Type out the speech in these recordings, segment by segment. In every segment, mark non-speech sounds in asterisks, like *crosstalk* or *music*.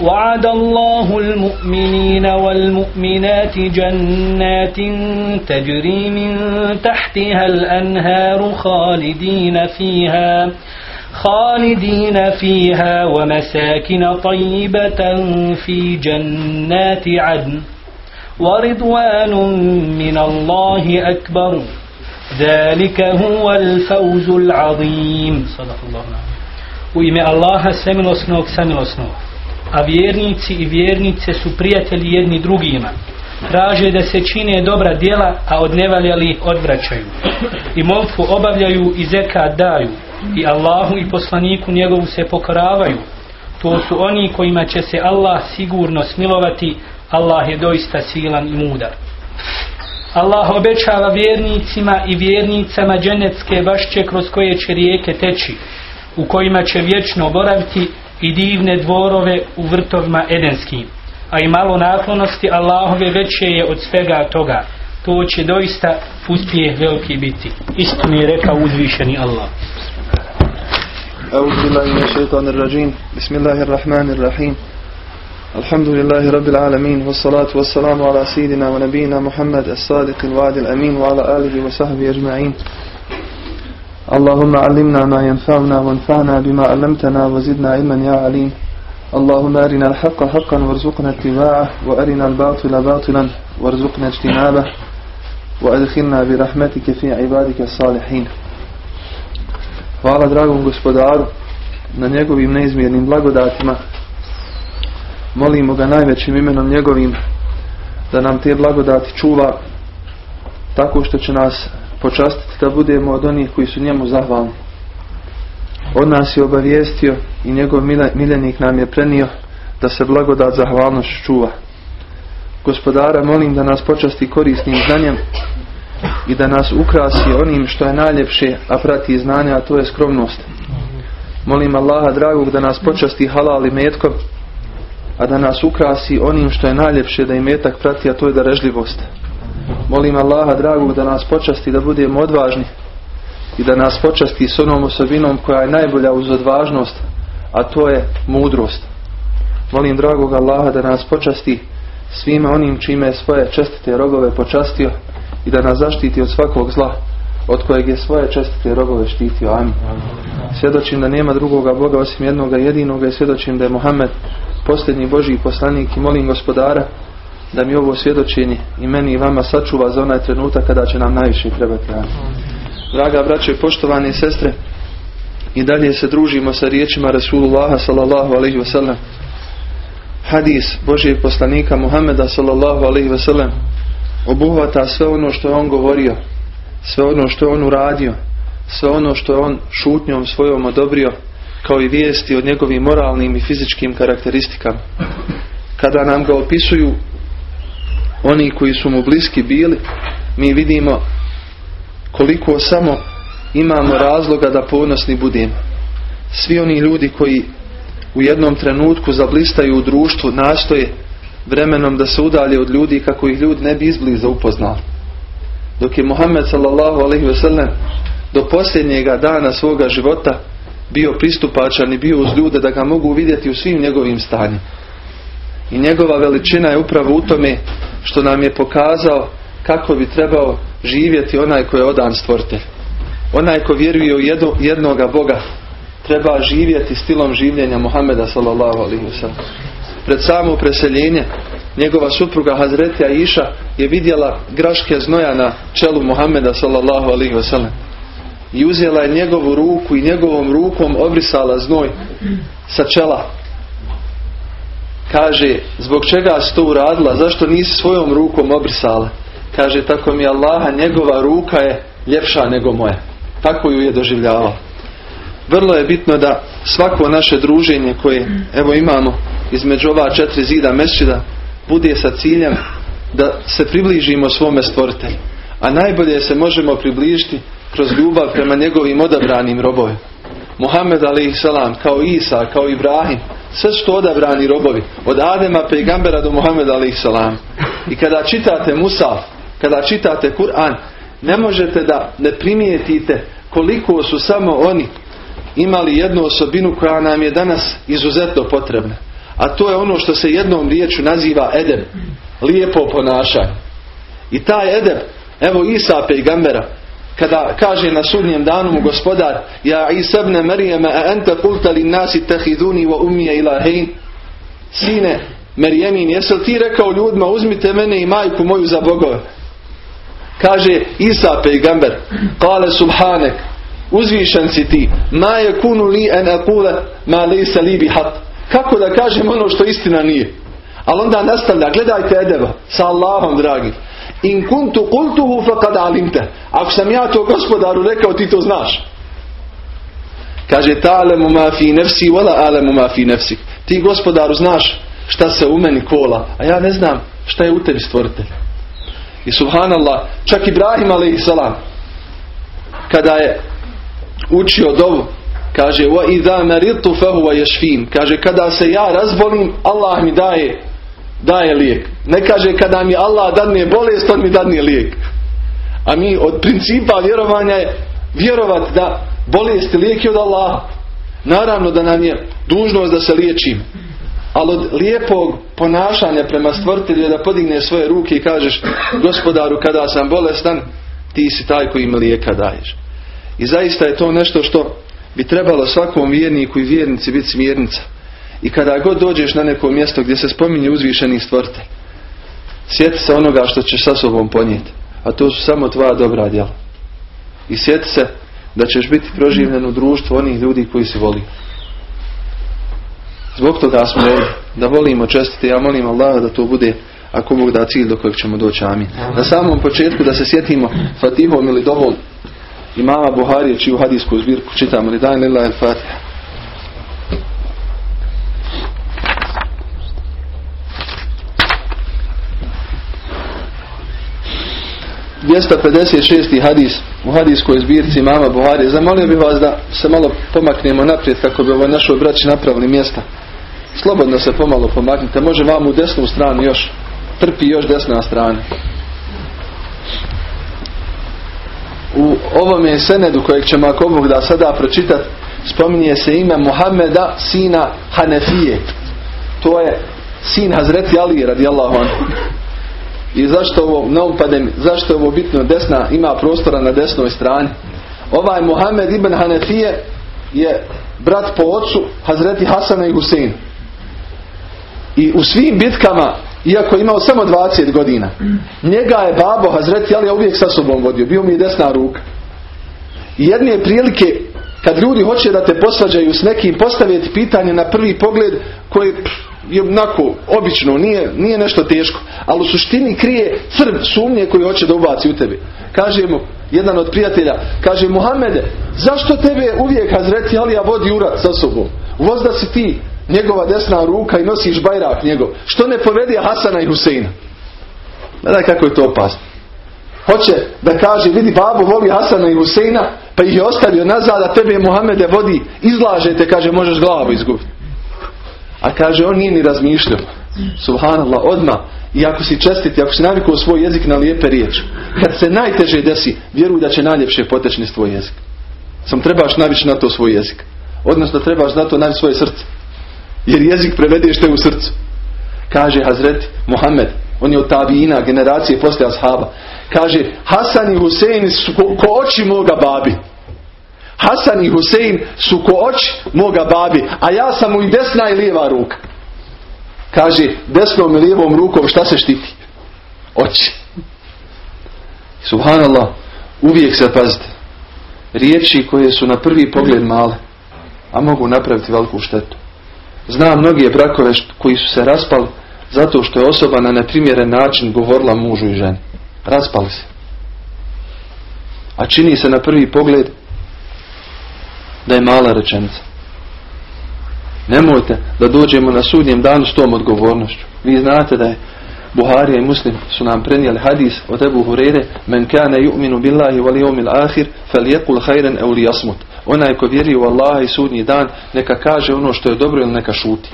وعد الله المؤمنين والمؤمنات جنات تجري من تحتها الأنهار خالدين فيها خالدين فيها ومساكن طيبة في جنات عدن. ورضوان من الله أكبر. ذلك هو الفوز العظيم. صدق الله العظيم. U ime Allaha semilosnog samilosnog. A vjernici i vjernice su prijatelji jedni drugima. Traže da se čine dobra djela, a od nevaljali odvraćaju. I molitvu obavljaju i zeka daju. I Allahu i poslaniku njegovu se pokoravaju. To su oni kojima će se Allah sigurno smilovati. Allah je doista silan i mudar. Allah obećava vjernicima i vjernicama dženecke bašće kroz koje će rijeke teći, u kojima će vječno boraviti i divne dvorove u vrtovima edenskim. A i malo naklonosti Allahove veće je od svega toga. To će doista uspjeh veliki biti. Isto mi je rekao uzvišeni Allah. أعوذ بالله من الشيطان الرجيم بسم الله الرحمن الرحيم الحمد لله رب العالمين والصلاة والسلام على سيدنا ونبينا محمد الصادق الوعد الأمين وعلى آله وصحبه أجمعين اللهم علمنا ما ينفعنا وانفعنا بما علمتنا وزدنا علما يا عليم اللهم أرنا الحق حقا وارزقنا اتباعه وأرنا الباطل باطلا وارزقنا اجتنابه وأدخلنا برحمتك في عبادك الصالحين Hvala dragom gospodaru na njegovim neizmjernim blagodatima. Molimo ga najvećim imenom njegovim da nam te blagodati čuva tako što će nas počastiti da budemo od onih koji su njemu zahvalni. Od nas je obavijestio i njegov miljenik nam je prenio da se blagodat zahvalnošću čuva. Gospodara molim da nas počasti korisnim znanjem i da nas ukrasi onim što je najljepše, a prati znanja, a to je skromnost. Molim Allaha dragog da nas počasti halal i metkom, a da nas ukrasi onim što je najljepše da i metak prati, a to je darežljivost. Molim Allaha dragog da nas počasti da budemo odvažni i da nas počasti s onom osobinom koja je najbolja uz odvažnost, a to je mudrost. Molim dragog Allaha da nas počasti svime onim čime je svoje čestite rogove počastio i da nas zaštiti od svakog zla od kojeg je svoje čestite rogove štitio. Amin. Svjedočim da nema drugoga Boga osim jednoga jedinoga i svjedočim da je Muhammed posljednji Božji poslanik i molim gospodara da mi ovo svjedočenje i meni i vama sačuva za onaj trenutak kada će nam najviše trebati. Draga braćo i poštovane sestre, i dalje se družimo sa riječima Rasulullaha sallallahu alaihi wasallam. Hadis Božijeg poslanika Muhammeda sallallahu alaihi wasallam obuhvata sve ono što je on govorio, sve ono što je on uradio, sve ono što je on šutnjom svojom odobrio, kao i vijesti o njegovim moralnim i fizičkim karakteristikama. Kada nam ga opisuju oni koji su mu bliski bili, mi vidimo koliko samo imamo razloga da ponosni budemo. Svi oni ljudi koji u jednom trenutku zablistaju u društvu nastoje vremenom da se udalje od ljudi kako ih ljudi ne bi izbliza upoznali. Dok je Muhammed sallallahu alaihi wasallam do posljednjega dana svoga života bio pristupačan i bio uz ljude da ga mogu vidjeti u svim njegovim stanjima. I njegova veličina je upravo u tome što nam je pokazao kako bi trebao živjeti onaj koji je odan stvoritelj. Onaj ko vjeruje u jedno, jednoga Boga treba živjeti stilom življenja Muhameda sallallahu alaihi pred samo preseljenje njegova supruga Hazreti Aisha je vidjela graške znoja na čelu Muhameda sallallahu alaihi i uzela je njegovu ruku i njegovom rukom obrisala znoj sa čela kaže zbog čega si to uradila zašto nisi svojom rukom obrisala kaže tako mi Allaha njegova ruka je ljepša nego moja tako ju je doživljavala vrlo je bitno da svako naše druženje koje evo imamo između ova četiri zida mesčida bude sa ciljem da se približimo svome stvoritelju. A najbolje se možemo približiti kroz ljubav prema njegovim odabranim robovima. Muhammed salam kao Isa, kao Ibrahim, sve što odabrani robovi, od Adema pejgambera do Muhammed salam. I kada čitate Musaf, kada čitate Kur'an, ne možete da ne primijetite koliko su samo oni imali jednu osobinu koja nam je danas izuzetno potrebna. A to je ono što se jednom riječu naziva edeb. Lijepo ponašanje. I taj edeb, evo Isa pejgambera, kada kaže na sudnjem danu mu gospodar Ja Isa ibn Marijama a enta kulta li nasi tahiduni wa umije ilahin Sine Marijemin, jesel ti rekao ljudima uzmite mene i majku moju za bogove? Kaže Isa pejgamber Kale subhanek Uzvišen si ti Ma je kunu li en akule ma lisa li bihat Kako da kažem ono što istina nije? Ali onda nastavlja Gledajte edeva Sa Allahom dragi In kuntu kultuhu faqad alimte. Ako sam ja to gospodaru rekao, ti to znaš. Kaže, ta'alemu ma fi nefsi, wala alemu ma fi nefsi. Ti gospodaru znaš šta se u meni kola, a ja ne znam šta je u tebi stvoritelj. I subhanallah, čak Ibrahim a.s. kada je učio dovu, kaže, wa idha maritu fahuwa yashfin. Kaže, kada se ja razbolim, Allah mi daje daje lijek. Ne kaže kada mi Allah dadne bolest, on mi dadne lijek. A mi od principa vjerovanja je vjerovat da bolest lijek je od Allaha. Naravno da nam je dužnost da se liječimo. Ali od lijepog ponašanja prema stvrtelju je da podigne svoje ruke i kažeš gospodaru kada sam bolestan ti si taj koji mi lijeka daješ. I zaista je to nešto što bi trebalo svakom vjerniku i vjernici biti smjernica. I kada god dođeš na neko mjesto gdje se spominje uzvišeni stvorte, sjeti se onoga što ćeš sa sobom ponijeti. A to su samo tvoja dobra djela. I sjeti se da ćeš biti proživljen u društvu onih ljudi koji si voli. Zbog toga smo ovdje da volimo čestiti. Ja molim Allah da to bude ako Bog da cilj do kojeg ćemo doći. Amin. Na samom početku da se sjetimo Fatihom ili dovom imama Buharije čiju hadijsku zbirku čitamo. Li daj lila el Fatiha. 256. hadis u hadiskoj zbirci mama Buhari. Zamolio bih vas da se malo pomaknemo naprijed kako bi ovoj našoj braći napravili mjesta. Slobodno se pomalo pomaknite. Može vam u desnu stranu još. Trpi još desna strana. U ovome senedu kojeg ćemo ako Bog da sada pročitati spominje se ime Muhameda sina Hanefije. To je sin Hazreti Ali radijallahu anhu. I zašto ovo naupadem, zašto je ovo bitno desna, ima prostora na desnoj strani. Ovaj Muhammed ibn Hanefije je brat po ocu Hazreti Hasana i Husein. I u svim bitkama, iako je imao samo 20 godina, njega je babo Hazreti Ali uvijek sa sobom vodio, bio mi je desna ruka. I jedne prilike kad ljudi hoće da te posvađaju s nekim, postaviti pitanje na prvi pogled koje je onako obično, nije, nije nešto teško, ali u suštini krije crv sumnje koju hoće da ubaci u tebi. Kaže mu jedan od prijatelja, kaže Muhammede, zašto tebe uvijek Hazreti Alija vodi urat sa sobom? Vozda si ti njegova desna ruka i nosiš bajrak njegov. Što ne povedi Hasana i Huseina? Gledaj kako je to opasno. Hoće da kaže, vidi babo voli Hasana i Huseina, pa ih je ostavio nazad, a tebe Muhammede vodi, izlažete, kaže, možeš glavu izgubiti. A kaže, on nije ni razmišljao. Subhanallah, odmah. I ako si čestit, ako si navikao svoj jezik na lijepe riječi, kad se najteže desi, vjeruj da će najljepše potečni tvoj jezik. Sam trebaš navići na to svoj jezik. Odnosno trebaš na to navići svoje srce. Jer jezik prevedeš te u srcu. Kaže Hazreti Mohamed, on je od tabijina, generacije poslije ashaba. Kaže, Hasan i Husein su ko, ko oči moga babi. Hasan i Husein su ko oči moga babi, a ja sam mu i desna i lijeva ruka. Kaže, desnom i lijevom rukom šta se štiti? Oči. Subhanallah, uvijek se pazite. Riječi koje su na prvi pogled male, a mogu napraviti veliku štetu. Znam mnoge brakove koji su se raspali zato što je osoba na neprimjeren način govorila mužu i ženi. Raspali se. A čini se na prvi pogled da je mala rečenica. Nemojte da dođemo na sudnjem danu s tom odgovornošću. Vi znate da je Buharija i Muslim su nam prenijeli hadis od Ebu Hurere Men kane yu'minu billahi wal yawmil akhir falyakul khayran aw liyasmut. Onaj ko vjeruje u Allaha i sudnji dan neka kaže ono što je dobro ili neka šuti.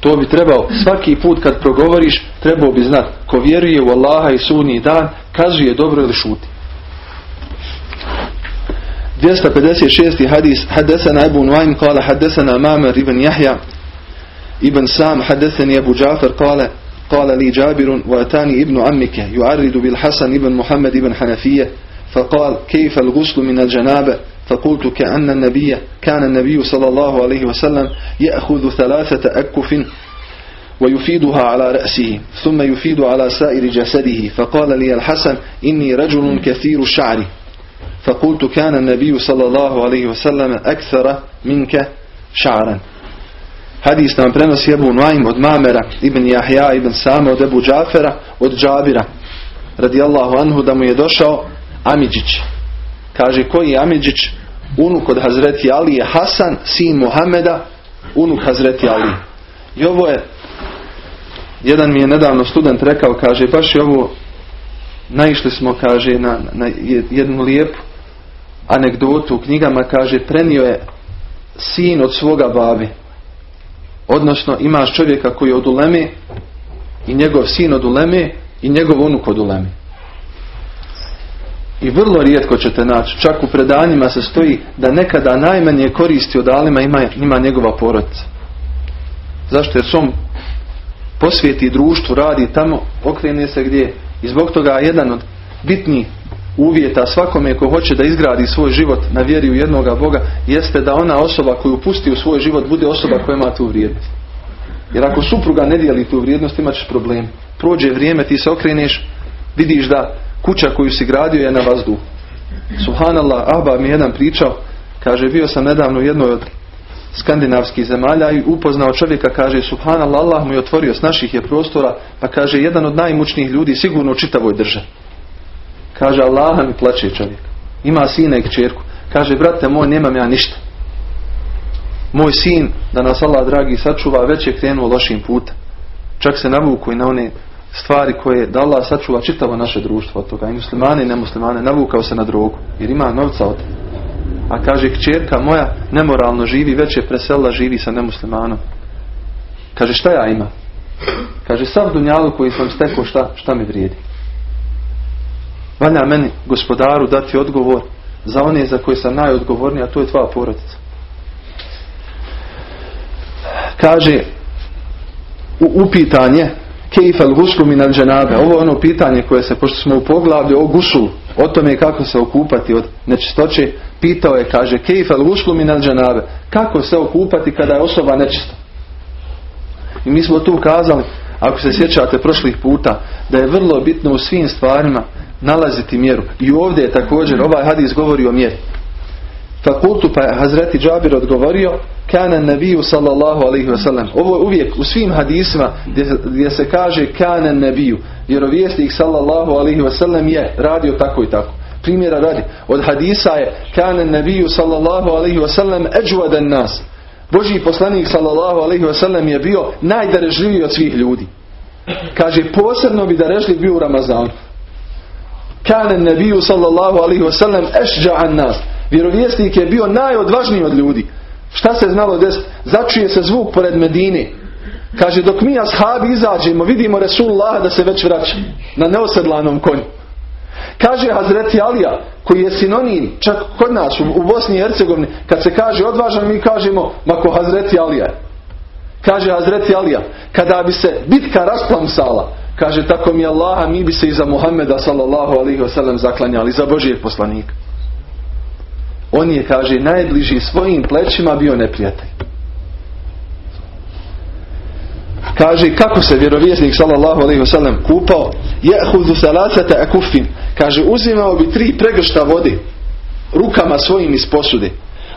To bi trebao svaki put kad progovoriš trebao bi znati ko vjeruje u Allaha i sudnji dan kazuje dobro ili šuti. 256. hadis حدثنا أبو نعيم قال حدثنا مامر ابن يحيى ابن سام. حدثني أبو جعفر قال قال لي جابر وأتاني ابن عمك يعرض بالحسن ابن محمد بن حنفية. فقال كيف الغسل من الجنابة؟ فقلت كأن النبي كان النبي صلى الله عليه وسلم يأخذ ثلاثة أكف ويفيدها على رأسه ثم يفيد على سائر جسده. فقال لي الحسن إني رجل كثير الشعر. فقلت كان النبي صلى الله عليه وسلم أكثر منك شعرا Hadis nam prenosi Ebu Nuaym od Mamera, Ibn Jahja, Ibn Sama, od Ebu Džafera, od Džabira, radijallahu anhu, da mu je došao Amidžić. Kaže, koji je Amidžić? Unuk od Hazreti Ali je Hasan, sin Muhameda, unuk Hazreti Ali. I ovo je, jedan mi je nedavno student rekao, kaže, baš je ovo, naišli smo, kaže, na, na jednu lijepu anegdotu u knjigama, kaže, prenio je sin od svoga babi. Odnosno, imaš čovjeka koji je od uleme i njegov sin od uleme i njegov unuk od uleme. I vrlo rijetko ćete naći, čak u predanjima se stoji da nekada najmanje koristi od alima ima, ima njegova porodica. Zašto? Jer som posvijeti društvu, radi tamo, okrene se gdje i zbog toga jedan od bitnijih uvjeta svakome ko hoće da izgradi svoj život na vjeri u jednoga Boga jeste da ona osoba koju pusti u svoj život bude osoba koja ima tu vrijednost. Jer ako supruga ne dijeli tu vrijednost imat ćeš problem. Prođe vrijeme, ti se okreneš, vidiš da kuća koju si gradio je na vazdu. Subhanallah, Abba mi jedan pričao, kaže bio sam nedavno u jednoj od skandinavskih zemalja i upoznao čovjeka, kaže Subhanallah, Allah mu je otvorio s naših je prostora, pa kaže jedan od najmučnijih ljudi sigurno u čitavoj državi. Kaže Allaha mi plaće čovjek. Ima sina i kćerku. Kaže brate moj nemam ja ništa. Moj sin da nas Allah dragi sačuva već je krenuo lošim putem. Čak se navuku i na one stvari koje da Allah sačuva čitavo naše društvo od toga. I muslimane i nemuslimane navukao se na drogu. Jer ima novca od A kaže kćerka moja nemoralno živi već je preselila živi sa nemuslimanom. Kaže šta ja imam? Kaže sav dunjalu koji sam stekao šta, šta mi vrijedi? Valja meni, gospodaru, dati odgovor za one za koje sam najodgovorniji, a to je tvoja porodica. Kaže, u, upitanje, kejfel guslu min al dženabe. Ovo je ono pitanje koje se, pošto smo u poglavlju o gusulu, o tome kako se okupati od nečistoće, pitao je, kaže, kejfel guslu min al dženabe. Kako se okupati kada je osoba nečista? I mi smo tu kazali, ako se sjećate prošlih puta, da je vrlo bitno u svim stvarima nalaziti mjeru. I ovdje je također ovaj hadis govori o mjeri. Fakultu pa je Hazreti Džabir odgovorio kana nabiju sallallahu alaihi wasallam. Ovo je uvijek u svim hadisima gdje, gdje se kaže kana nabiju. Vjerovijestnik sallallahu alaihi wasallam je radio tako i tako. Primjera radi. Od hadisa je kana nabiju sallallahu alaihi wasallam eđuadan nas. Božji poslanik sallallahu alaihi wasallam je bio najdarežljiviji od svih ljudi. Kaže posebno bi darežljiv bio u Ramazanu. Kane nebiju sallallahu alaihi wasallam ešđa'an nas. Vjerovjesnik je bio najodvažniji od ljudi. Šta se znalo desiti? Začuje se zvuk pored Medine. Kaže dok mi ashabi izađemo vidimo Resulullah da se već vraća na neosedlanom konju. Kaže Hazreti Alija koji je sinonim čak kod nas u, Bosni i Hercegovini kad se kaže odvažan mi kažemo mako Hazreti Alija. Kaže Hazreti Alija kada bi se bitka rasplamsala Kaže, tako mi Allaha, mi bi se iza Muhammeda sallallahu alaihi wasallam zaklanjali, za Božijeg poslanika. On je, kaže, najbliži svojim plećima bio neprijatelj. Kaže, kako se vjerovjesnik sallallahu alaihi wasallam kupao? Jehudu salasata akufin. Kaže, uzimao bi tri pregršta vode rukama svojim iz posude.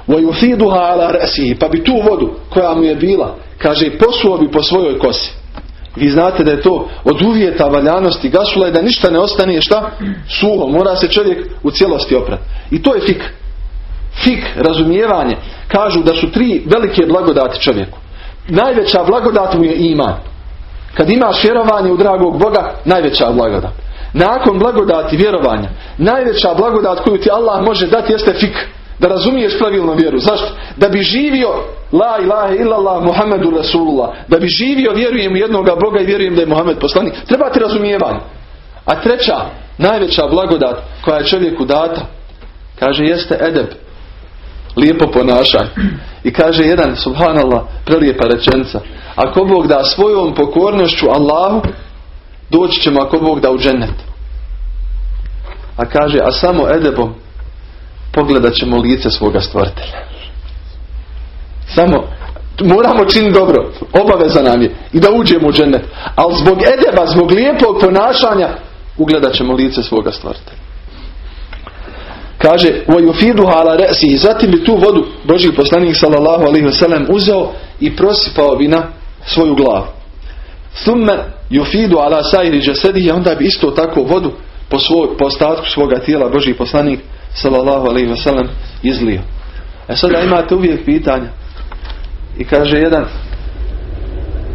Vajufiduha ala rasihi. Pa bi tu vodu koja mu je bila, kaže, posuo bi po svojoj kosi. Vi znate da je to od uvjeta valjanosti gasula i da ništa ne ostane šta? Suho. Mora se čovjek u cijelosti oprati. I to je fik. Fik, razumijevanje. Kažu da su tri velike blagodati čovjeku. Najveća blagodat mu je iman. Kad imaš vjerovanje u dragog Boga, najveća blagodat. Nakon blagodati vjerovanja, najveća blagodat koju ti Allah može dati jeste fik. Da razumiješ pravilnu vjeru. Zašto? Da bi živio La ilaha illallah Muhammedu Rasulullah. Da bi živio vjerujem u jednoga Boga i vjerujem da je Muhammed poslanik. Treba ti razumijevanje. A treća, najveća blagodat koja je čovjeku data, kaže jeste edeb. Lijepo ponašanje. I kaže jedan, subhanallah, prelijepa rečenica. Ako Bog da svojom pokornošću Allahu, doći ćemo ako Bog da u džennet. A kaže, a samo edebom pogledat ćemo lice svoga stvoritelja. Samo moramo činiti dobro. Obaveza nam je. I da uđemo u džennet. Ali zbog edeba, zbog lijepog ponašanja ugledat ćemo lice svoga stvoritelja. Kaže, وَيُفِيدُ ala resi I zatim bi tu vodu Boži poslanik sallallahu alaihi wasallam uzeo i prosipao bi na svoju glavu. Thumme yufidu ala sajri jasadihi onda bi isto tako vodu po, svoj, po ostatku svoga tijela Boži poslanik sallallahu alaihi wasallam izlio. E sada imate uvijek pitanja. I kaže jedan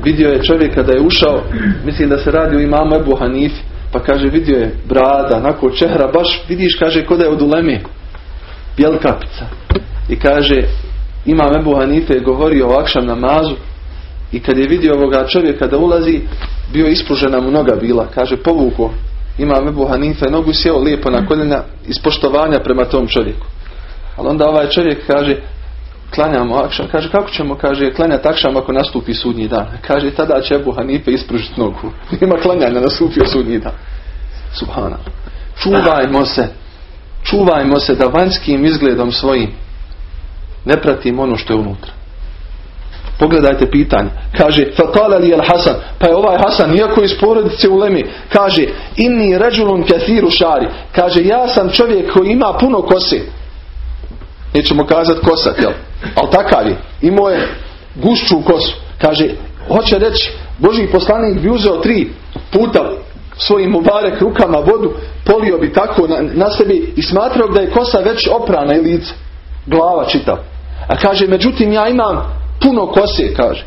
vidio je čovjek kada je ušao, mislim da se radi o imamu Ebu Hanifi, pa kaže vidio je brada, nakon čehra, baš vidiš kaže kod je od uleme, bjelkapica. I kaže imam Ebu Hanife je govorio o akšam namazu i kad je vidio ovoga čovjeka da ulazi, bio ispružena mu noga bila, kaže povuko imam Ebu Hanife nogu sjeo lijepo na koljena iz poštovanja prema tom čovjeku. Ali onda ovaj čovjek kaže klanjamo akšam. Kaže, kako ćemo, kaže, klanjati akšam ako nastupi sudnji dan? Kaže, tada će Ebu Hanife ispružiti nogu. *laughs* Nema klanjanja, nastupio sudnji dan. Subhana. Čuvajmo se. Čuvajmo se da vanjskim izgledom svojim ne pratimo ono što je unutra. Pogledajte pitanje. Kaže, fakala li al Hasan? Pa je ovaj Hasan, iako iz porodice u kaže, inni ređulun kathiru šari. Kaže, ja sam čovjek koji ima puno kose. Nećemo kazati kosat, jel? Ali takav je. Imao je gušću kosu. Kaže, hoće reći, Boži poslanik bi uzeo tri puta svojim mubarek rukama vodu, polio bi tako na, na sebi i smatrao da je kosa već oprana i lice. Glava čitav. A kaže, međutim ja imam puno kose, kaže.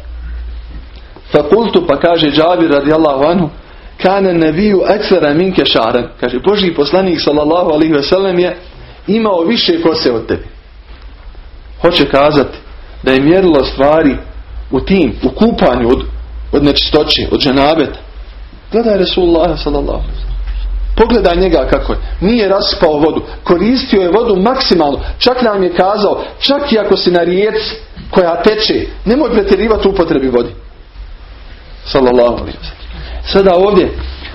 Fakultu pa kaže Džabir radijallahu anhu, kane neviju ekvera minke šaren. Kaže, Boži poslanik sallallahu alaihi ve sellem je imao više kose od tebi hoće kazati da je mjerilo stvari u tim, u kupanju od, od nečistoće, od dženabeta. Gledaj Resulullah sallallahu Pogledaj njega kako je. Nije raspao vodu. Koristio je vodu maksimalno. Čak nam je kazao, čak i ako si na rijeci koja teče, nemoj pretjerivati upotrebi vodi. Sallallahu Sada ovdje,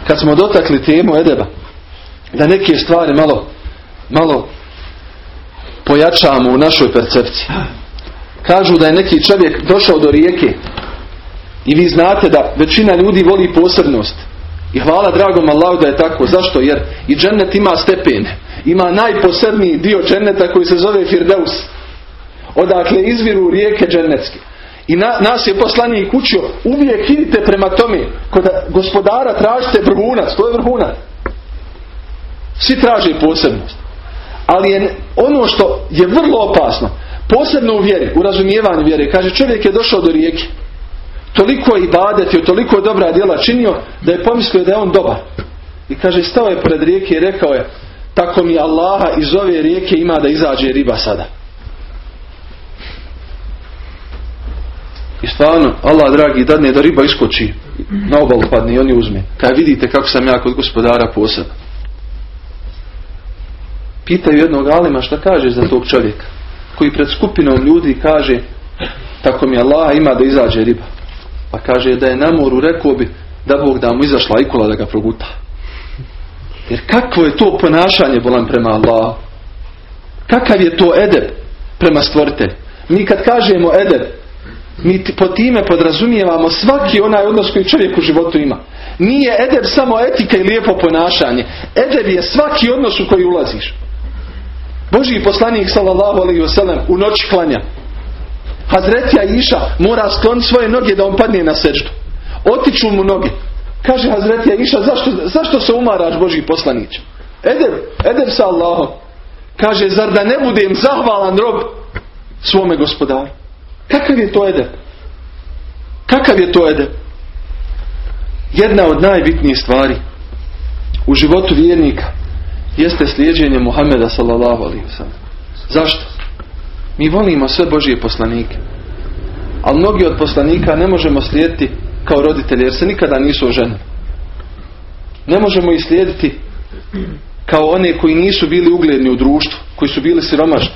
kad smo dotakli temu Edeba, da neke stvari malo, malo pojačamo u našoj percepciji. Kažu da je neki čovjek došao do rijeke i vi znate da većina ljudi voli posebnost. I hvala dragom Allahu da je tako. Zašto? Jer i džennet ima stepene. Ima najposebniji dio dženneta koji se zove Firdeus. Odakle izviru rijeke džennetske. I nas je poslanik učio, uvijek idite prema tome, kod gospodara tražite vrhunac, to je vrhunac. Svi traže posebnost. Ali je ono što je vrlo opasno, posebno u vjeri, u razumijevanju vjere, kaže čovjek je došao do rijeke. Toliko je i toliko dobra djela činio da je pomislio da je on dobar. I kaže stao je pored rijeke i rekao je tako mi Allaha iz ove rijeke ima da izađe riba sada. I stvarno, Allah dragi, dadne da riba iskoči na obalu padne i oni uzme. Kaj vidite kako sam ja kod gospodara posebno. Pitaju jednog alima šta kaže za tog čovjeka koji pred skupinom ljudi kaže tako mi Allah ima da izađe riba. Pa kaže da je na moru rekao bi da Bog da mu izašla ikula da ga proguta. Jer kakvo je to ponašanje bolan prema Allahu? Kakav je to edeb prema stvoritelju? Mi kad kažemo edeb, mi po time podrazumijevamo svaki onaj odnos koji čovjek u životu ima. Nije edeb samo etika i lijepo ponašanje. Edeb je svaki odnos u koji ulaziš. Boži poslanik sallallahu alaihi wasallam u noć klanja. Hazretija Iša mora skloniti svoje noge da on padne na seždu. Otiču mu noge. Kaže Hazretija Iša zašto, zašto se umaraš Boži poslanić? Edem, edem sa Allahom. Kaže zar da ne budem zahvalan rob svome gospodaru. Kakav je to edem? Kakav je to edem? Jedna od najbitnijih stvari u životu vjernika jeste slijeđenje Muhameda sallallahu alaihi Zašto? Mi volimo sve Božije poslanike. Ali mnogi od poslanika ne možemo slijediti kao roditelji jer se nikada nisu oženili. Ne možemo ih slijediti kao one koji nisu bili ugledni u društvu, koji su bili siromašni.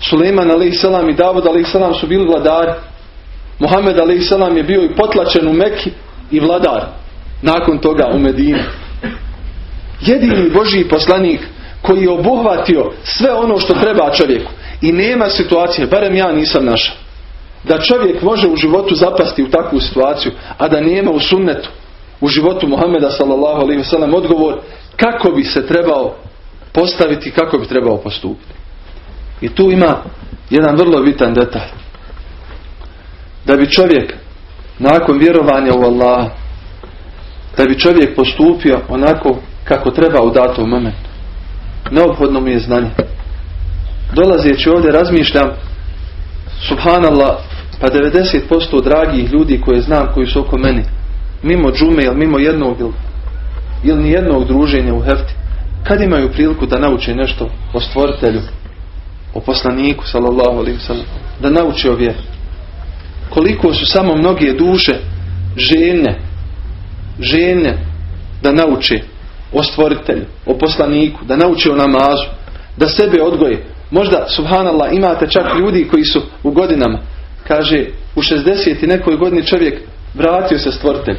Suleiman a.s. i Davud a.s. su bili vladari. Mohamed a.s. je bio i potlačen u Meki i vladar. Nakon toga u Medini. Jedini Božiji poslanik koji je obuhvatio sve ono što treba čovjeku. I nema situacije, barem ja nisam našao, da čovjek može u životu zapasti u takvu situaciju, a da nema u sunnetu u životu Muhameda sallallahu alaihi odgovor kako bi se trebao postaviti, kako bi trebao postupiti. I tu ima jedan vrlo bitan detalj. Da bi čovjek nakon vjerovanja u Allah da bi čovjek postupio onako kako treba u datom momentu. Neophodno mi je znanje. Dolazeći ovdje razmišljam subhanallah pa 90% dragih ljudi koje znam koji su oko meni mimo džume ili mimo jednog ili, ni jednog druženja u hefti kad imaju priliku da nauče nešto o stvoritelju o poslaniku sallallahu alaihi da nauče o vjeri koliko su samo mnoge duše žene žene da nauče o stvoritelju, o poslaniku, da nauče o namazu, da sebe odgoje. Možda, subhanallah, imate čak ljudi koji su u godinama, kaže, u 60 i nekoj godini čovjek vratio se stvoritelj.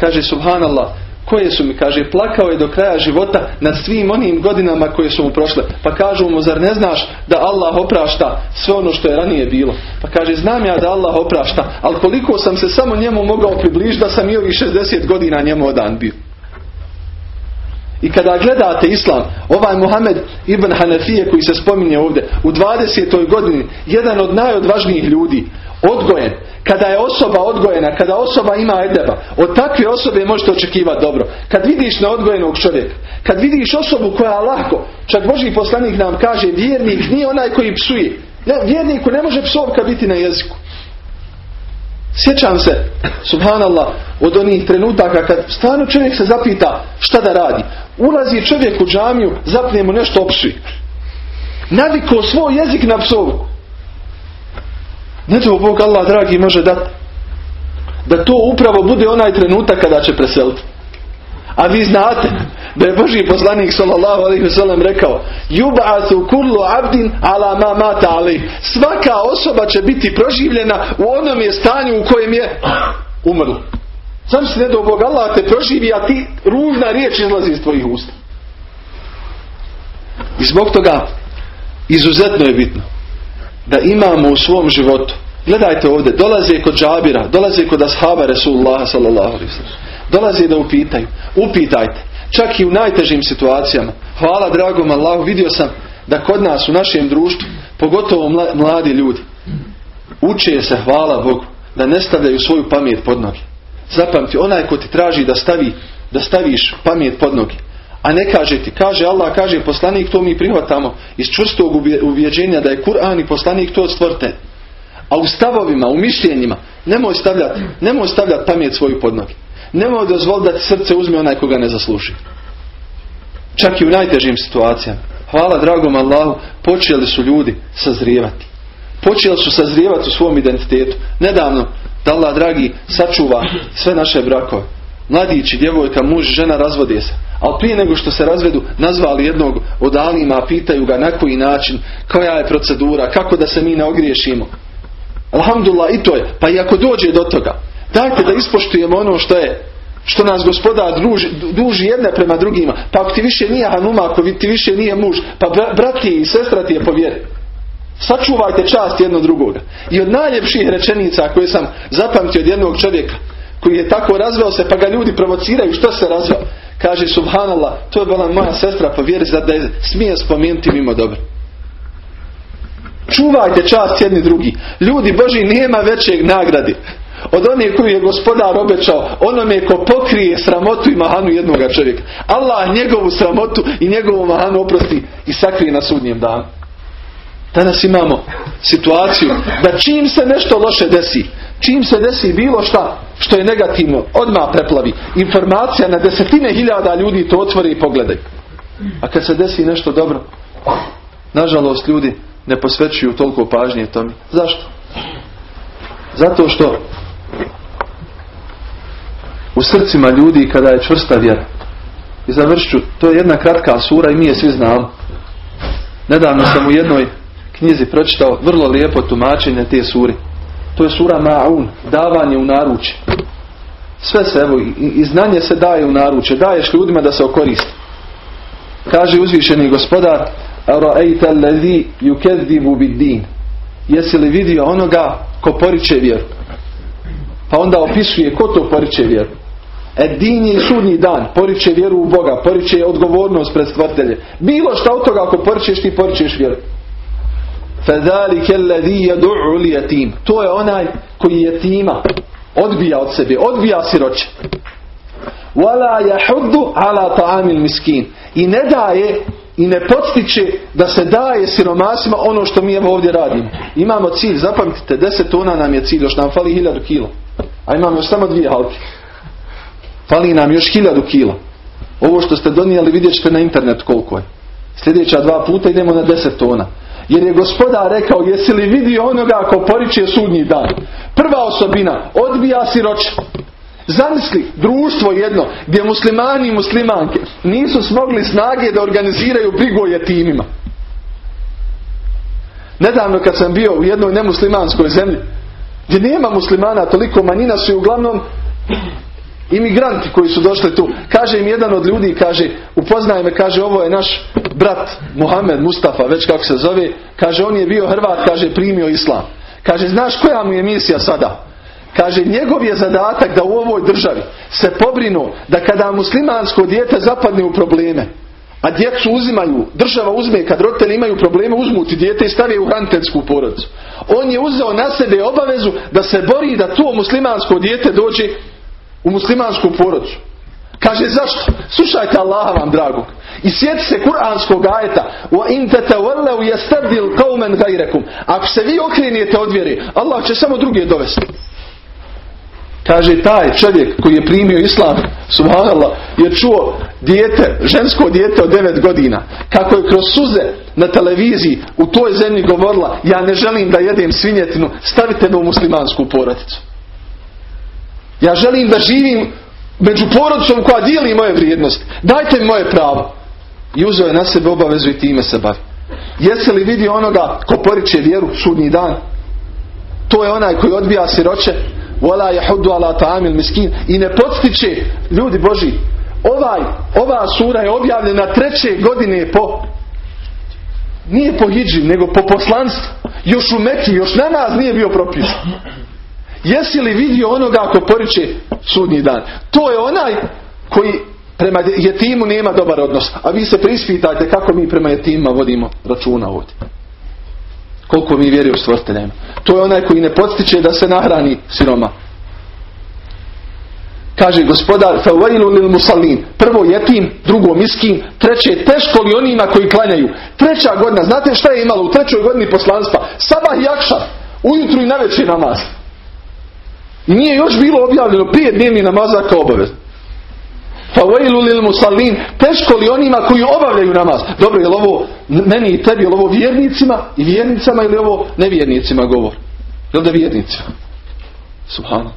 Kaže, subhanallah, koje su mi, kaže, plakao je do kraja života nad svim onim godinama koje su mu prošle. Pa kažu mu, zar ne znaš da Allah oprašta sve ono što je ranije bilo? Pa kaže, znam ja da Allah oprašta, ali koliko sam se samo njemu mogao približiti da sam i ovih 60 godina njemu odan bio. I kada gledate islam, ovaj Muhammed ibn Hanefije koji se spominje ovdje, u 20. godini, jedan od najodvažnijih ljudi, odgojen, kada je osoba odgojena, kada osoba ima edeba, od takve osobe možete očekivati dobro. Kad vidiš neodgojenog čovjeka, kad vidiš osobu koja lako, čak Boži poslanik nam kaže, vjernik nije onaj koji psuje. Vjerniku ne može psovka biti na jeziku. Sjećam se, subhanallah, od onih trenutaka kad stvarno čovjek se zapita šta da radi. Ulazi čovjek u džamiju, zapne mu nešto opsuje. Naviko svoj jezik na psovku. Ne to Bog Allah dragi može dati. Da to upravo bude onaj trenutak kada će preseliti. A vi znate da je Boži poslanik sallallahu alaihi wasallam rekao Yub'athu kullu abdin ala ma mata ali. Svaka osoba će biti proživljena u onom je stanju u kojem je umrla. Sam se ne do Bog Allah te proživi, a ti ružna riječ izlazi iz tvojih usta. I zbog toga izuzetno je bitno da imamo u svom životu. Gledajte ovdje, dolaze kod džabira, dolaze kod ashaba Resulullah sallallahu alaihi Dolaze da upitaju. Upitajte. Čak i u najtežim situacijama. Hvala dragom Allahu, vidio sam da kod nas u našem društvu, pogotovo mladi ljudi, uče se, hvala Bogu, da ne stavljaju svoju pamet pod noge. Zapamti, onaj ko ti traži da, stavi, da staviš pamet pod noge, a ne kaže ti, kaže Allah, kaže poslanik, to mi prihvatamo iz čvrstog uvjeđenja da je Kur'an i poslanik to stvorte. A u stavovima, u mišljenjima, nemoj stavljati, nemoj stavljati pamet svoju pod noge. Nemoj dozvoliti da ti srce uzme onaj koga ne zasluži. Čak i u najtežim situacijama. Hvala dragom Allahu, počeli su ljudi sazrijevati. Počeli su sazrijevati u svom identitetu. Nedavno, da Allah dragi sačuva sve naše brakove. Mladići, djevojka, muž, žena razvode se. Ali prije nego što se razvedu, nazvali jednog od alima, pitaju ga na koji način, koja je procedura, kako da se mi ne ogriješimo. Alhamdulillah i to je. Pa i ako dođe do toga, dajte da ispoštujemo ono što je što nas gospoda druži, duži jedne prema drugima. Pa ako ti više nije Hanuma, ako ti više nije muž, pa brat i sestra ti je povjeri. Sačuvajte čast jedno drugoga. I od najljepših rečenica koje sam zapamtio od jednog čovjeka, koji je tako razveo se, pa ga ljudi provociraju, što se razveo? Kaže, subhanallah, to je bila moja sestra, povjeri da je smije spomenuti mimo dobro. Čuvajte čast jedni drugi. Ljudi Boži nema većeg nagradi od onih koji je gospodar obećao onome ko pokrije sramotu i mahanu jednoga čovjeka. Allah njegovu sramotu i njegovu mahanu oprosti i sakrije na sudnjem danu. Danas imamo situaciju da čim se nešto loše desi, čim se desi bilo šta, što je negativno, odmah preplavi. Informacija na desetine hiljada ljudi to otvori i pogledaj. A kad se desi nešto dobro, nažalost ljudi ne posvećuju toliko pažnje tome. Zašto? Zato što u srcima ljudi kada je čvrsta vjera. I završću, to je jedna kratka sura i mi je svi znamo. Nedavno sam u jednoj knjizi pročitao vrlo lijepo tumačenje te suri. To je sura Ma'un, davanje u naruče. Sve se, evo, i znanje se daje u naruče. Daješ ljudima da se okoristi. Kaže uzvišeni gospodar, Ara'ejta allazi yukedzibu bid-din. Jesi li vidio onoga ko poriče vjeru? Pa onda opisuje ko to poriče vjeru. Edin je sudnji dan, poriče vjeru u Boga, poriče odgovornost pred stvrtelje. Bilo šta od toga ako poričeš ti poričeš vjeru. فَذَلِكَ الَّذِي يَدُعُ لِيَتِيمِ To je onaj koji je tima. Odbija od sebe, odbija siroće. وَلَا يَحُدُّ عَلَى طَعَامِ الْمِسْكِينَ I ne daje i ne podstiče da se daje siromasima ono što mi ovdje radimo. Imamo cilj, zapamtite, 10 tona nam je cilj, još nam fali 1000 kila. A imamo još samo dvije halke. Fali nam još 1000 kila. Ovo što ste donijeli vidjet ćete na internet koliko je. Sljedeća dva puta idemo na 10 tona. Jer je gospodar rekao, jesi li vidio onoga ako poriče sudnji dan? Prva osobina, odbija siroće. Zamisli društvo jedno gdje muslimani i muslimanke nisu smogli snage da organiziraju brigu o jetimima. Nedavno kad sam bio u jednoj nemuslimanskoj zemlji gdje nema muslimana toliko manjina su i uglavnom imigranti koji su došli tu. Kaže im jedan od ljudi, kaže, upoznaje me, kaže, ovo je naš brat Muhammed Mustafa, već kako se zove. Kaže, on je bio Hrvat, kaže, primio islam. Kaže, znaš koja mu je misija sada? Kaže, njegov je zadatak da u ovoj državi se pobrinu da kada muslimansko dijete zapadne u probleme, a djecu uzimaju, država uzme, kad roditelji imaju probleme, uzmu ti dijete i stave u hrantensku porodicu. On je uzeo na sebe obavezu da se bori da to muslimansko dijete dođe u muslimansku porodicu. Kaže zašto? Slušajte Allaha vam dragog. I sjeti se kuranskog ajeta. Wa in ghayrakum. Ako se vi okrenete od vjeri, Allah će samo druge dovesti. Kaže taj čovjek koji je primio islam, subhanallah, je čuo dijete, žensko dijete od 9 godina, kako je kroz suze na televiziji u toj zemlji govorila, ja ne želim da jedem svinjetinu, stavite me u muslimansku porodicu. Ja želim da živim među porodicom koja dijeli moje vrijednosti. Dajte mi moje pravo. I uzeo je na sebe obavezu i time se bavi. Jesi li vidio onoga ko poriče vjeru sudnji dan? To je onaj koji odbija siroće. Vola je hudu ala ta'amil miskin. I ne podstiče, ljudi Boži, ovaj, ova sura je objavljena treće godine po nije po hidži, nego po poslanstvu. Još u Meki, još na nas nije bio propisan. Jesi li vidio onoga ako poriče sudnji dan? To je onaj koji prema jetimu nema dobar odnos. A vi se prispitajte kako mi prema jetimima vodimo računa ovdje. Koliko mi vjeruje u stvrteljem. To je onaj koji ne podstiče da se nahrani siroma. Kaže gospodar Fawailu lil musallin. Prvo jetim, drugo miskin, treće teško li onima koji klanjaju. Treća godina, znate šta je imalo u trećoj godini poslanstva? Sabah i akša. Ujutru i navečer namaz. Nije još bilo objavljeno prije dnevni namaza kao obavezno. Favailu lil musallin, teško li onima koji obavljaju namaz? Dobro, je ovo meni i tebi, je ovo vjernicima i vjernicama ili ovo nevjernicima govor? Je li da vjernicima? Subhano.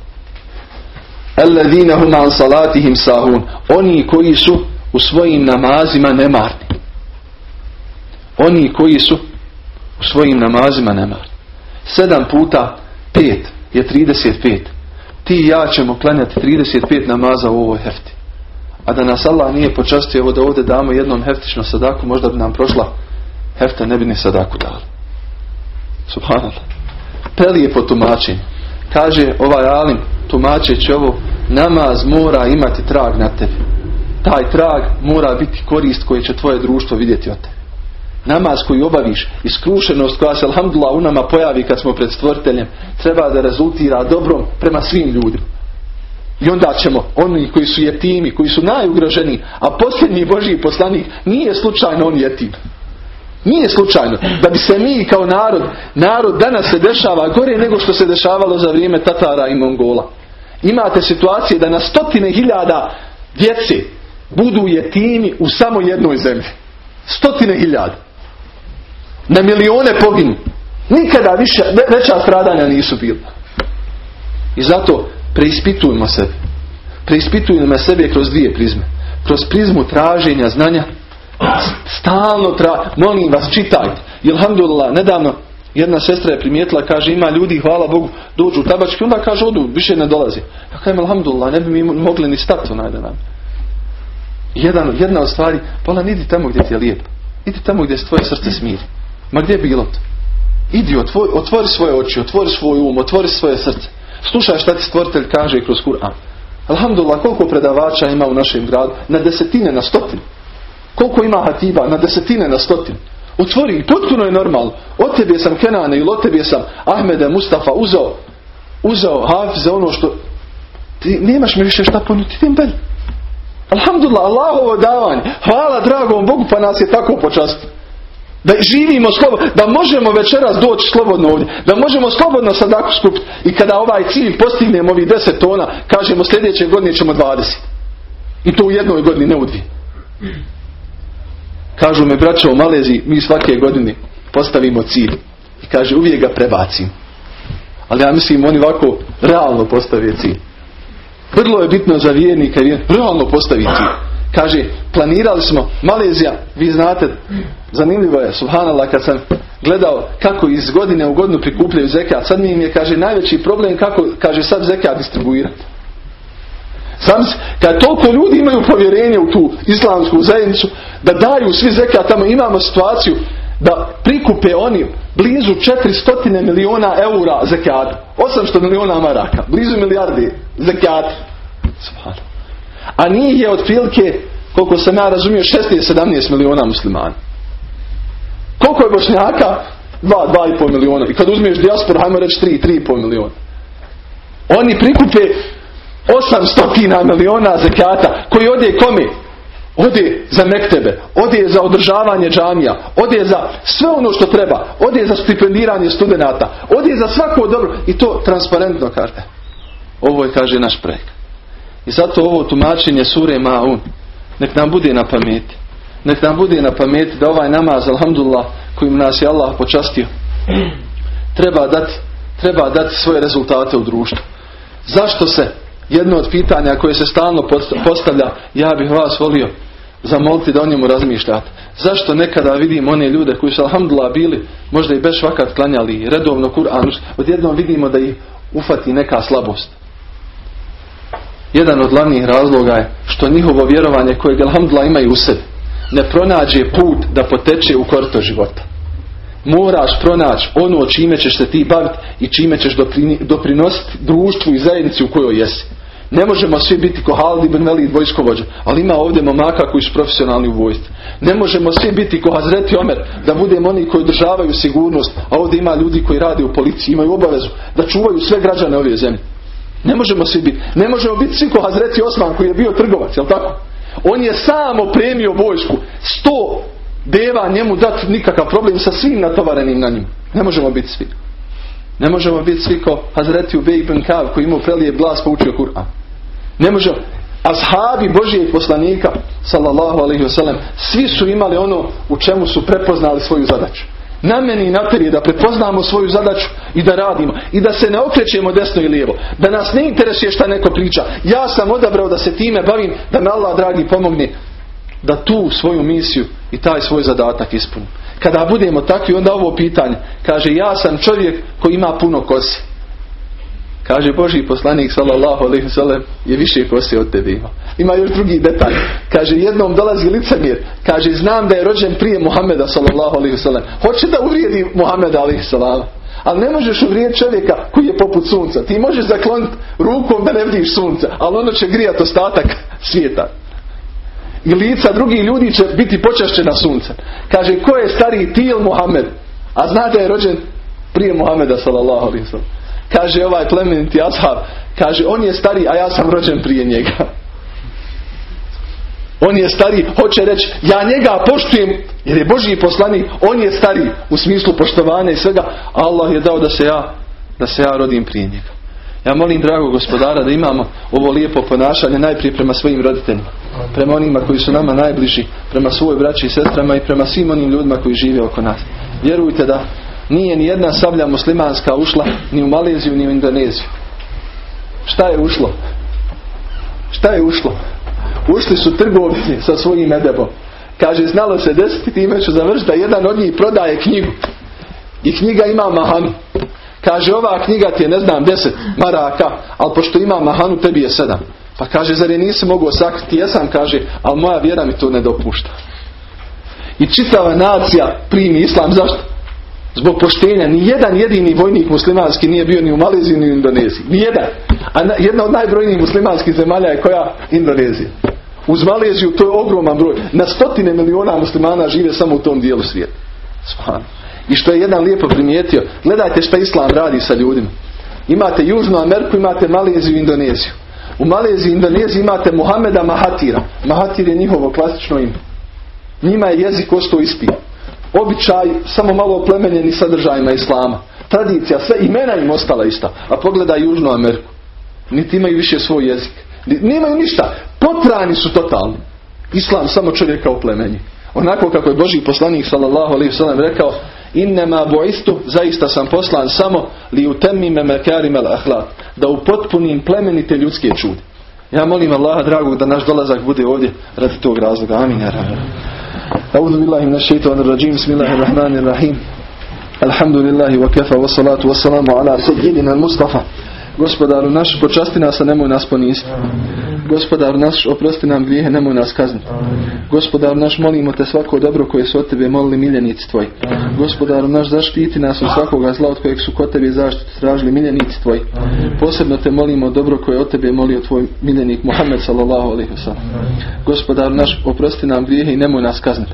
Alladhina hum an salatihim sahun. Oni koji su u svojim namazima nemarni. Oni koji su u svojim namazima nemarni. Sedam puta pet je 35. Ti i ja ćemo klanjati 35 namaza u ovoj hefti. A da nas Allah nije počastio evo da ovdje damo jednom heftično sadaku, možda bi nam prošla hefta, ne bi ni sadaku dali. Subhanallah. Prelijepo tumačenje. Kaže ovaj alim, tumačeći ovo, namaz mora imati trag na tebi. Taj trag mora biti korist koji će tvoje društvo vidjeti od tebe. Namaz koji obaviš, iskrušenost koja se alhamdulillah u nama pojavi kad smo pred stvoriteljem, treba da rezultira dobrom prema svim ljudima. I onda ćemo, oni koji su jetimi, koji su najugroženiji, a posljednji Božji poslanik nije slučajno on jetim. Nije slučajno. Da bi se mi kao narod, narod danas se dešava gore nego što se dešavalo za vrijeme Tatara i Mongola. Imate situacije da na stotine hiljada djece budu jetimi u samo jednoj zemlji. Stotine hiljada. Na milijone poginu. Nikada više, veća stradanja nisu bila. I zato preispitujemo sebe. Preispitujemo sebe kroz dvije prizme. Kroz prizmu traženja znanja. Stalno tra... Molim vas, čitajte. I alhamdulillah, nedavno jedna sestra je primijetila, kaže ima ljudi, hvala Bogu, dođu u tabački, onda kaže odu, više ne dolazi. Ja kažem, alhamdulillah, ne bi mi mogli ni stati onaj da nam. Jedan, jedna od stvari, pola nidi tamo gdje ti je lijepo. Idi tamo gdje se tvoje srce smiri. Ma gdje je bilo to? Idi, otvori, otvori svoje oči, otvori svoj um, otvori svoje srce. Slušaj šta ti stvoritelj kaže kroz Kur'an. Alhamdulillah, koliko predavača ima u našem gradu? Na desetine, na stotine. Koliko ima hatiba? Na desetine, na stotine. Otvori, potpuno je normalno. Od tebe sam Kenane ili od tebe sam Ahmeda, Mustafa uzeo, uzeo Hafiz za ono što ti nemaš mi više šta ponuditi, idem dalje. Alhamdulillah, Allahovo davanje. Hvala dragom Bogu pa nas je tako počastio. Da živimo slobodno, da možemo večeras doći slobodno ovdje, da možemo slobodno sadaku skupiti i kada ovaj cilj postignemo ovih 10 tona, kažemo sljedeće godine ćemo 20. I to u jednoj godini, ne u dvije. Kažu me braćo u Maleziji, mi svake godine postavimo cilj. I kaže uvijek ga prebacim. Ali ja mislim oni ovako realno postave cilj. Vrlo je bitno za vijenika i realno postavi cilj. Kaže, planirali smo, Malezija, vi znate, zanimljivo je, subhanallah, kad sam gledao kako iz godine u godinu prikupljaju zekat, sad mi im je, kaže, najveći problem kako, kaže, sad zekat distribuirati. Sam kad toliko ljudi imaju povjerenje u tu islamsku zajednicu, da daju svi zekat, tamo imamo situaciju da prikupe oni blizu 400 miliona eura zekata, 800 miliona maraka, blizu milijardi zekata. A njih je otprilike, koliko sam ja razumio, 16-17 miliona muslimana. Koliko je bošnjaka? 2, 2,5 miliona. I kad uzmiješ dijasporu, hajmo reći 3, 3,5 miliona. Oni prikupe 800 miliona zekata koji ode kome? Ode za mektebe, ode za održavanje džamija, ode za sve ono što treba, ode za stipendiranje studenata, ode za svako dobro i to transparentno kaže. Ovo je kaže naš projekt. I zato ovo tumačenje sure Ma'un nek nam bude na pameti. Nek nam bude na pameti da ovaj namaz, alhamdulillah, kojim nas je Allah počastio, treba dati, treba dati svoje rezultate u društvu. Zašto se jedno od pitanja koje se stalno postavlja, ja bih vas volio zamoliti da o njemu razmišljate. Zašto nekada vidim one ljude koji su alhamdulillah bili, možda i bez vakat klanjali redovno Kur'an, odjednom vidimo da ih ufati neka slabost jedan od glavnih razloga je što njihovo vjerovanje kojeg alhamdulillah imaju u sebi ne pronađe put da poteče u korto života. Moraš pronaći ono čime ćeš se ti baviti i čime ćeš doprinositi društvu i zajednici u kojoj jesi. Ne možemo svi biti ko Halid ibn Velid vojskovođa, ali ima ovdje momaka koji su profesionalni u vojstvu. Ne možemo svi biti ko Hazreti Omer, da budemo oni koji održavaju sigurnost, a ovdje ima ljudi koji rade u policiji, imaju obavezu da čuvaju sve građane ove zemlje. Ne možemo svi biti. Ne možemo biti svi ko Hazreti Osman koji je bio trgovac, jel tako? On je sam opremio vojsku. Sto deva njemu dati nikakav problem sa svim natovarenim na njim. Ne možemo biti svi. Ne možemo biti svi ko Hazreti Ubej ibn Kav koji imao prelije glas poučio Kur'an. Ne možemo. Ashabi Božijeg poslanika sallallahu alaihi wasallam svi su imali ono u čemu su prepoznali svoju zadaću. Na meni i na tebi da prepoznamo svoju zadaću i da radimo. I da se ne okrećemo desno i lijevo. Da nas ne interesuje šta neko priča. Ja sam odabrao da se time bavim, da me Allah dragi pomogne da tu svoju misiju i taj svoj zadatak ispunim. Kada budemo takvi, onda ovo pitanje. Kaže, ja sam čovjek koji ima puno kosi. Kaže Boži poslanik sallallahu alaihi sallam je više kose od tebe ima. Ima još drugi detalj. Kaže jednom dolazi licemir. Kaže znam da je rođen prije Muhameda sallallahu alaihi sallam. Hoće da uvrijedi Muhameda alaihi sallam. Ali ne možeš uvrijediti čovjeka koji je poput sunca. Ti možeš zakloniti rukom da ne vidiš sunca. Ali ono će grijati ostatak svijeta. I lica drugih ljudi će biti počašćena sunce. Kaže ko je stariji ti ili Muhammed? A zna da je rođen prije Muhameda sallallahu alaihi sallam. Kaže ovaj plemeniti ashab, kaže on je stari, a ja sam rođen prije njega. On je stari, hoće reći, ja njega poštujem, jer je Božji poslanik, on je stari u smislu poštovanja i svega, Allah je dao da se ja, da se ja rodim prije njega. Ja molim drago gospodara da imamo ovo lijepo ponašanje najprije prema svojim roditeljima, prema onima koji su nama najbliži, prema svojoj braći i sestrama i prema svim onim ljudima koji žive oko nas. Vjerujte da nije ni jedna sablja muslimanska ušla ni u Maleziju ni u Indoneziju. Šta je ušlo? Šta je ušlo? Ušli su trgovci sa svojim edebom. Kaže, znalo se desiti, time ću završiti, da jedan od njih prodaje knjigu. I knjiga ima mahanu. Kaže, ova knjiga ti je, ne znam, deset maraka, ali pošto ima mahanu, tebi je sedam. Pa kaže, zar je nisi mogao sakriti? Jesam, kaže, ali moja vjera mi to ne dopušta. I čitava nacija primi islam. Zašto? Zbog poštenja. Ni jedan jedini vojnik muslimanski nije bio ni u Maleziji ni u Indoneziji. Ni jedan. A jedna od najbrojnijih muslimanskih zemalja je koja? Indonezija. Uz Maleziju to je ogroman broj. Na stotine miliona muslimana žive samo u tom dijelu svijeta. I što je jedan lijepo primijetio, gledajte šta Islam radi sa ljudima. Imate Južnu Ameriku, imate Maleziju i Indoneziju. U Maleziji i Indoneziji imate Muhameda Mahatira. Mahatir je njihovo klasično ime. Njima je jezik ostao isti. Običaj samo malo plemenjeni sadržajima Islama. Tradicija, sve imena im ostala ista. A pogledaj Južnu Ameriku. Niti imaju više svoj jezik. Nemaju ništa. Potrani su totalni. Islam samo čovjeka oplemenji. Onako kako je Boži poslanik sallallahu alaihi sallam rekao Innema boistu, zaista sam poslan samo li utemime mekarim al ahlak. Da upotpunim plemenite ljudske čude. Ja molim Allaha dragog da naš dolazak bude ovdje radi tog razloga. Amin. أعوذ بالله من الشيطان الرجيم. بسم الله الرحمن الرحيم. الحمد لله وكفى والصلاة والسلام على سيدنا المصطفى. Gospodaru naš, počasti nas, a nemoj nas poniziti. Gospodar naš, oprosti nam grijehe, nemoj nas kazniti. Gospodar naš, molimo te svako dobro koje su od tebe molili miljenici tvoji. Gospodar naš, zaštiti nas od svakoga zla od kojeg su kod tebe zaštitu tražili miljenici tvoji. Posebno te molimo dobro koje od tebe molio tvoj miljenik Muhammed sallallahu alaihi Gospodar naš, oprosti nam grijehe i nemoj nas kazniti.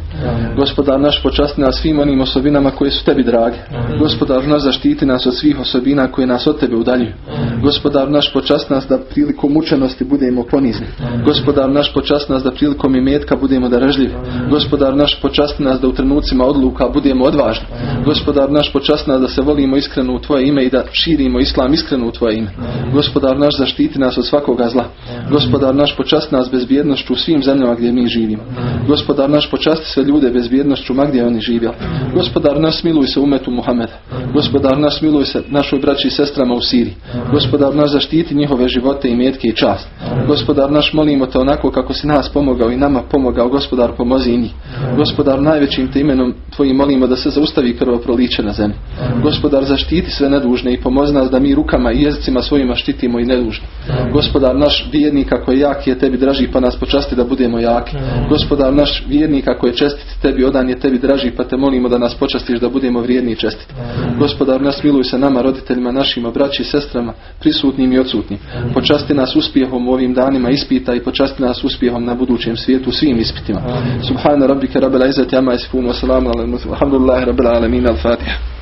Gospodar naš, počasti nas svim onim osobinama koje su tebi drage. Gospodar naš, zaštiti nas od svih osobina koje nas od tebe udaljuju. Gospodar naš, počast nas da prilikom mučenosti budemo ponizni. Gospodar naš počast nas da prilikom imetka budemo darežljivi. Gospodar naš počast nas da u trenucima odluka budemo odvažni. Gospodar naš počast nas da se volimo iskreno u tvoje ime i da širimo islam iskreno u tvoje ime. Gospodar naš zaštiti nas od svakoga zla. Gospodar naš počast nas bezbjednošću u svim zemljama gdje mi živimo. Gospodar naš počasti sve ljude bezbjednošću ma gdje oni živjeli. Gospodar naš smiluj se umetu Muhameda. Gospodar naš smiluj se našoj braći i sestrama u Siriji. Gospodar naš zaštiti njihove živote i metke i čast. Gospodar naš molimo te onako kako si nas pomogao i nama pomogao. Gospodar pomozi njih. Gospodar najvećim te imenom tvojim molimo da se zaustavi krvoproliće na zemlji. Gospodar zaštiti sve nedužne i pomozi nas da mi rukama i jezicima svojima štitimo i nedužne. Gospodar naš vjernik kako je jak je tebi draži pa nas počasti da budemo jaki. Gospodar naš vjernik ako je čestit tebi odan je tebi draži pa te molimo da nas počastiš da budemo vrijedni i čestiti. Gospodar nas miluj se nama roditeljima našima braći i sestrama prisutnim i odsutnim. Počasti nas uspjehom u ovim danima ispita i počasti nas uspjehom na budućem svijetu svim ispitima. Subhana rabbika rabbil izzati amma yasifun wa salamun alal mursalin. Alhamdulillahi rabbil alamin. Al-Fatiha.